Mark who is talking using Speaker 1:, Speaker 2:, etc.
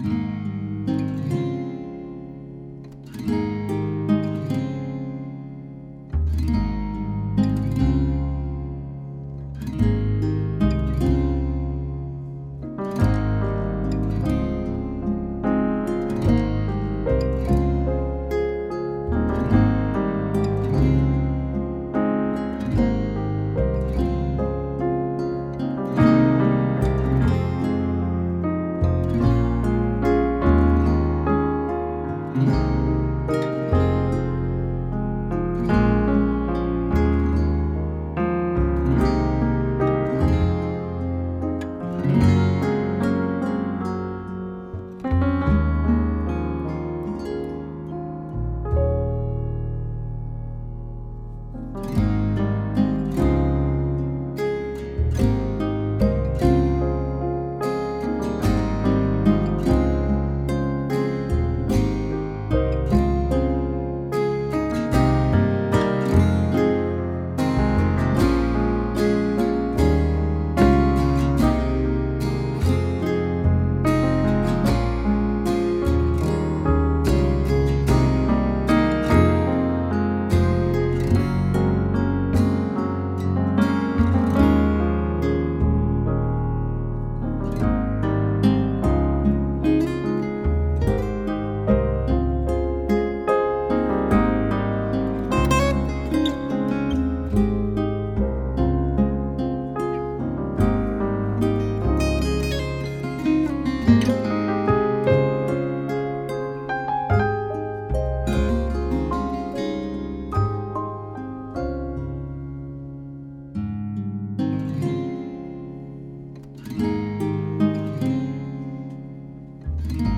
Speaker 1: Thank you. Bye.